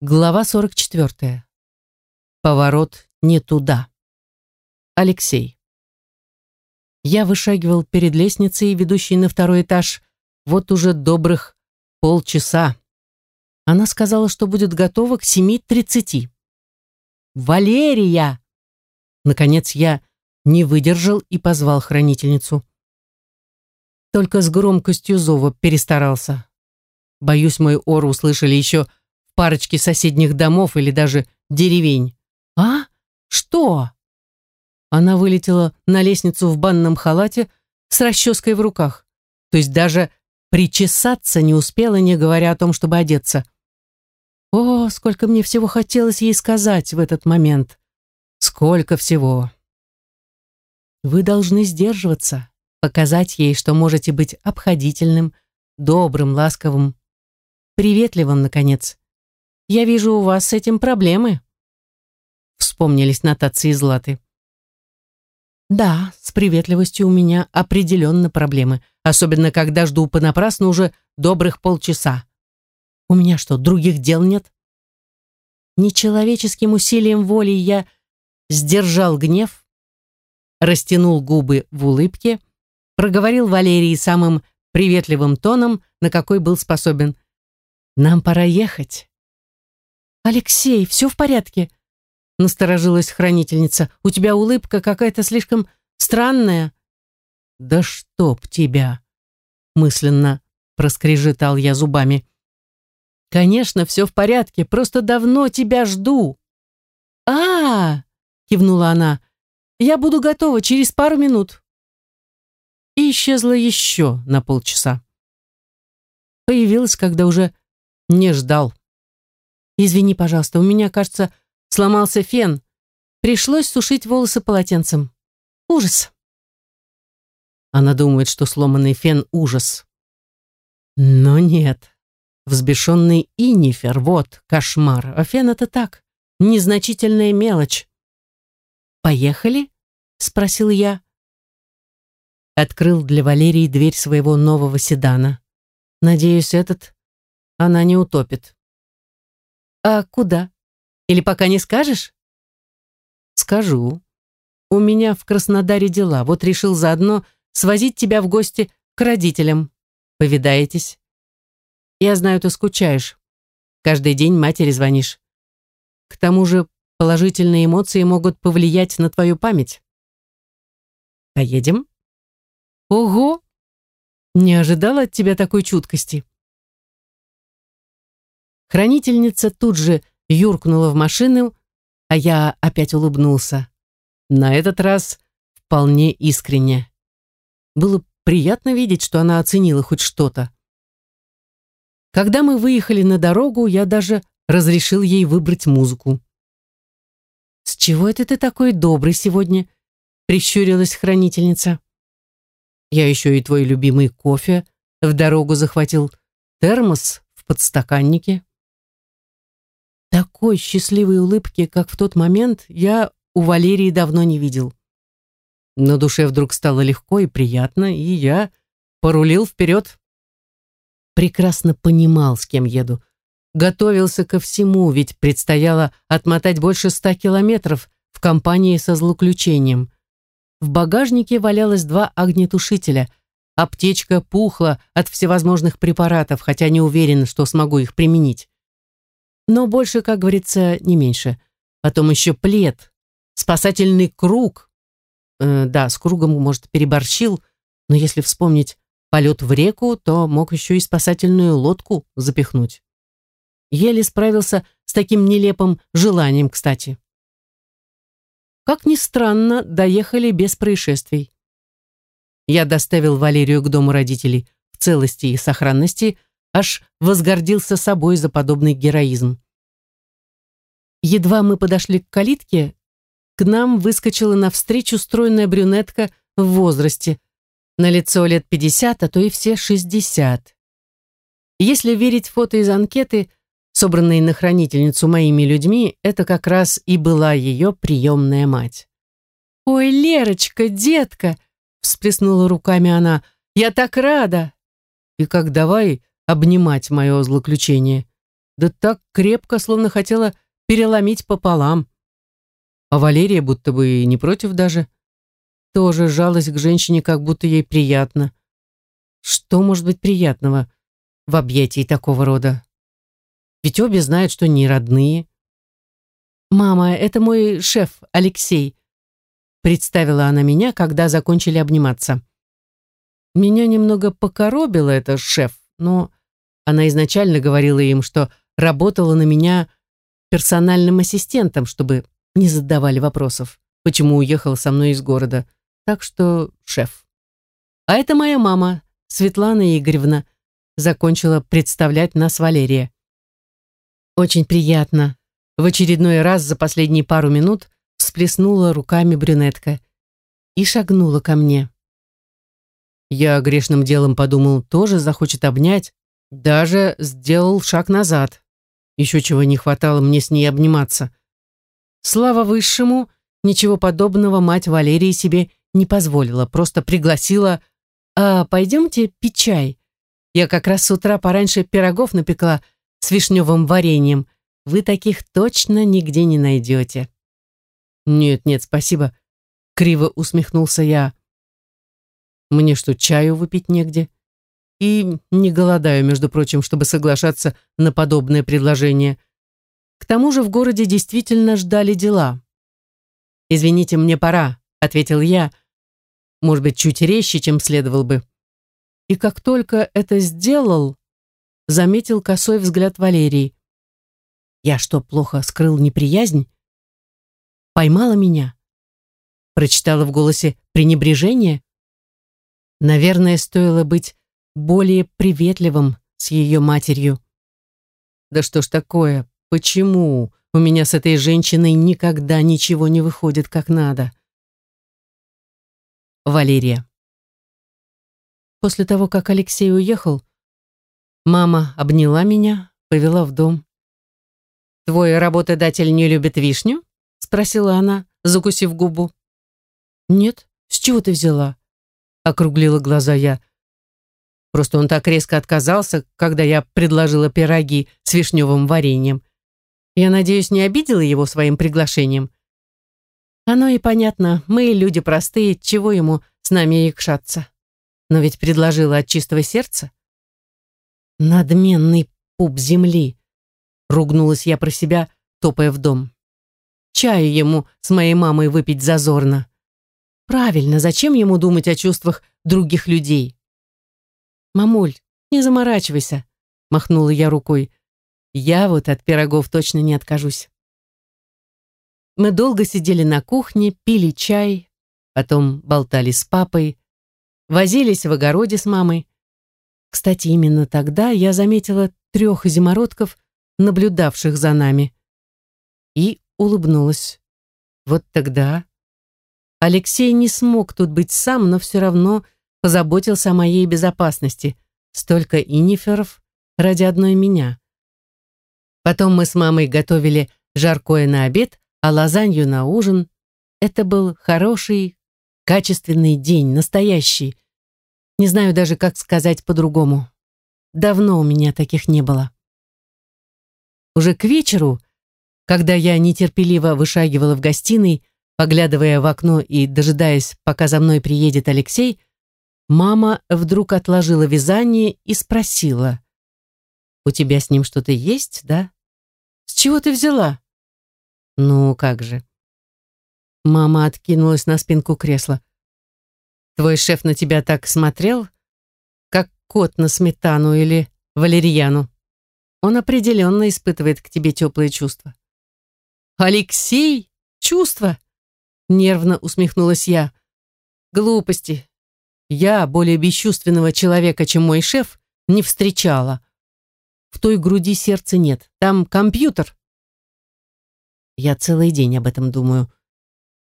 Глава 44. Поворот не туда. Алексей. Я вышагивал перед лестницей, ведущей на второй этаж, вот уже добрых полчаса. Она сказала, что будет готова к 7.30. «Валерия!» Наконец я не выдержал и позвал хранительницу. Только с громкостью зова перестарался. Боюсь, мой ор услышали еще парочки соседних домов или даже деревень. «А? Что?» Она вылетела на лестницу в банном халате с расческой в руках. То есть даже причесаться не успела, не говоря о том, чтобы одеться. О, сколько мне всего хотелось ей сказать в этот момент. Сколько всего. Вы должны сдерживаться, показать ей, что можете быть обходительным, добрым, ласковым, приветливым, наконец. Я вижу, у вас с этим проблемы. Вспомнились нотации Златы. Да, с приветливостью у меня определенно проблемы, особенно когда жду понапрасну уже добрых полчаса. У меня что, других дел нет? Нечеловеческим усилием воли я сдержал гнев, растянул губы в улыбке, проговорил Валерии самым приветливым тоном, на какой был способен. «Нам пора ехать. «Алексей, все в порядке?» Насторожилась хранительница. «У тебя улыбка какая-то слишком странная». «Да чтоб тебя!» Мысленно проскрежетал я зубами. «Конечно, все в порядке, просто давно тебя жду». А -а -а, кивнула она. «Я буду готова через пару минут». И исчезла еще на полчаса. Появилась, когда уже не ждал. «Извини, пожалуйста, у меня, кажется, сломался фен. Пришлось сушить волосы полотенцем. Ужас!» Она думает, что сломанный фен — ужас. Но нет. Взбешенный инифер, вот, кошмар. А фен — это так, незначительная мелочь. «Поехали?» — спросил я. Открыл для Валерии дверь своего нового седана. Надеюсь, этот она не утопит. «А куда? Или пока не скажешь?» «Скажу. У меня в Краснодаре дела, вот решил заодно свозить тебя в гости к родителям. Повидаетесь. Я знаю, ты скучаешь. Каждый день матери звонишь. К тому же положительные эмоции могут повлиять на твою память. Поедем?» «Ого! Не ожидала от тебя такой чуткости». Хранительница тут же юркнула в машину, а я опять улыбнулся. На этот раз вполне искренне. Было приятно видеть, что она оценила хоть что-то. Когда мы выехали на дорогу, я даже разрешил ей выбрать музыку. «С чего это ты такой добрый сегодня?» — прищурилась хранительница. «Я еще и твой любимый кофе в дорогу захватил, термос в подстаканнике». Такой счастливой улыбки, как в тот момент, я у Валерии давно не видел. На душе вдруг стало легко и приятно, и я порулил вперед. Прекрасно понимал, с кем еду. Готовился ко всему, ведь предстояло отмотать больше ста километров в компании со злоключением. В багажнике валялось два огнетушителя. Аптечка пухла от всевозможных препаратов, хотя не уверен, что смогу их применить. Но больше, как говорится, не меньше. Потом еще плед, спасательный круг. Э, да, с кругом, может, переборщил, но если вспомнить полет в реку, то мог еще и спасательную лодку запихнуть. Еле справился с таким нелепым желанием, кстати. Как ни странно, доехали без происшествий. Я доставил Валерию к дому родителей в целости и сохранности, аж возгордился собой за подобный героизм. Едва мы подошли к калитке, к нам выскочила навстречу стройная брюнетка в возрасте, на лицо лет 50, а то и все 60. Если верить фото из анкеты, собранной на хранительницу моими людьми, это как раз и была ее приемная мать. «Ой, Лерочка, детка!» — всплеснула руками она. «Я так рада!» И как давай обнимать мое злоключение. Да так крепко, словно хотела переломить пополам. А Валерия будто бы и не против даже. Тоже жалость к женщине, как будто ей приятно. Что может быть приятного в объятии такого рода? Ведь обе знают, что не родные. «Мама, это мой шеф, Алексей», представила она меня, когда закончили обниматься. Меня немного покоробило это шеф, но она изначально говорила им, что работала на меня персональным ассистентом, чтобы не задавали вопросов, почему уехал со мной из города. Так что шеф. А это моя мама, Светлана Игоревна, закончила представлять нас Валерия. Очень приятно. В очередной раз за последние пару минут всплеснула руками брюнетка и шагнула ко мне. Я грешным делом подумал, тоже захочет обнять, даже сделал шаг назад. Еще чего не хватало мне с ней обниматься. Слава высшему, ничего подобного мать Валерии себе не позволила, просто пригласила «А пойдемте пить чай. Я как раз с утра пораньше пирогов напекла с вишневым вареньем. Вы таких точно нигде не найдете». «Нет, нет, спасибо», — криво усмехнулся я. «Мне что, чаю выпить негде?» И не голодаю, между прочим, чтобы соглашаться на подобное предложение. К тому же в городе действительно ждали дела. «Извините, мне пора», — ответил я, может быть, чуть резче, чем следовал бы. И как только это сделал, заметил косой взгляд Валерии. Я что, плохо скрыл неприязнь? Поймала меня? Прочитала в голосе пренебрежение? Наверное, стоило быть более приветливым с ее матерью. Да что ж такое? Почему у меня с этой женщиной никогда ничего не выходит как надо? Валерия. После того, как Алексей уехал, мама обняла меня, повела в дом. «Твой работодатель не любит вишню?» — спросила она, закусив губу. «Нет, с чего ты взяла?» — округлила глаза я. Просто он так резко отказался, когда я предложила пироги с вишневым вареньем. Я надеюсь, не обидела его своим приглашением. Оно и понятно, мы люди простые, чего ему с нами икшаться. Но ведь предложила от чистого сердца. Надменный пуп земли. Ругнулась я про себя, топая в дом. Чаю ему с моей мамой выпить зазорно. Правильно, зачем ему думать о чувствах других людей? «Мамуль, не заморачивайся», — махнула я рукой. «Я вот от пирогов точно не откажусь». Мы долго сидели на кухне, пили чай, потом болтали с папой, возились в огороде с мамой. Кстати, именно тогда я заметила трех зимородков, наблюдавших за нами, и улыбнулась. Вот тогда Алексей не смог тут быть сам, но все равно позаботился о моей безопасности. Столько иниферов ради одной меня. Потом мы с мамой готовили жаркое на обед, а лазанью на ужин. Это был хороший, качественный день, настоящий. Не знаю даже, как сказать по-другому. Давно у меня таких не было. Уже к вечеру, когда я нетерпеливо вышагивала в гостиной, поглядывая в окно и дожидаясь, пока за мной приедет Алексей, Мама вдруг отложила вязание и спросила. «У тебя с ним что-то есть, да? С чего ты взяла?» «Ну, как же?» Мама откинулась на спинку кресла. «Твой шеф на тебя так смотрел, как кот на сметану или валерьяну. Он определенно испытывает к тебе теплые чувства». «Алексей? Чувства?» Нервно усмехнулась я. «Глупости. Я более бесчувственного человека, чем мой шеф, не встречала. В той груди сердца нет, там компьютер. Я целый день об этом думаю.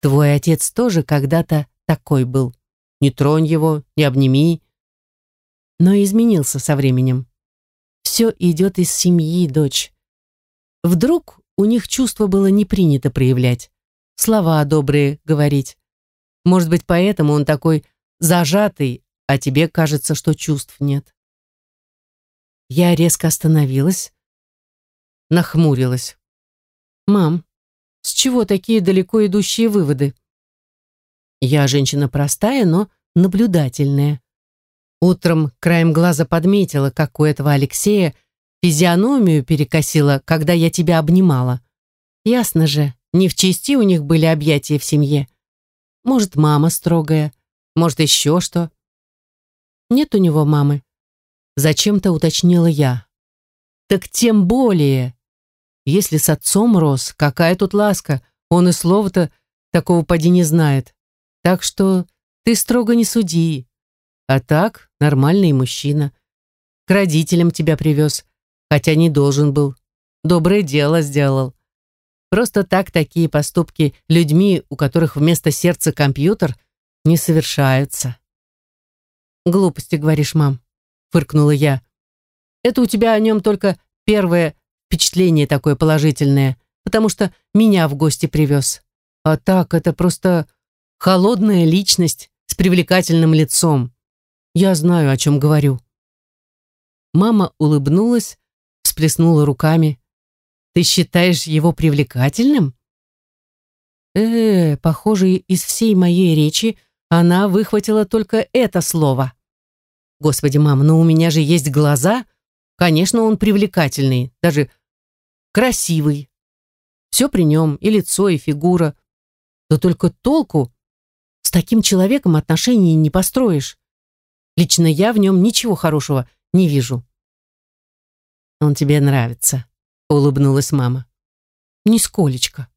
Твой отец тоже когда-то такой был. Не тронь его, не обними. Но изменился со временем. Все идет из семьи, дочь. Вдруг у них чувство было не принято проявлять, слова добрые говорить. Может быть, поэтому он такой зажатый, а тебе кажется, что чувств нет. Я резко остановилась. нахмурилась. «Мам, с чего такие далеко идущие выводы?» «Я женщина простая, но наблюдательная. Утром краем глаза подметила, как у этого Алексея физиономию перекосила, когда я тебя обнимала. Ясно же, не в чести у них были объятия в семье. Может, мама строгая, может, еще что. Нет у него мамы. Зачем-то уточнила я. Так тем более. Если с отцом рос, какая тут ласка, он и слова-то такого поди не знает. Так что ты строго не суди. А так, нормальный мужчина. К родителям тебя привез, хотя не должен был. Доброе дело сделал. Просто так такие поступки людьми, у которых вместо сердца компьютер, не совершаются. «Глупости, говоришь, мам», — фыркнула я. «Это у тебя о нем только первое впечатление такое положительное, потому что меня в гости привез. А так, это просто холодная личность с привлекательным лицом. Я знаю, о чем говорю». Мама улыбнулась, всплеснула руками. «Ты считаешь его привлекательным?» э, -э похоже, из всей моей речи она выхватила только это слово. «Господи, мам, ну у меня же есть глаза. Конечно, он привлекательный, даже красивый. Все при нем, и лицо, и фигура. Да только толку с таким человеком отношений не построишь. Лично я в нем ничего хорошего не вижу. «Он тебе нравится», — улыбнулась мама. «Нисколечко».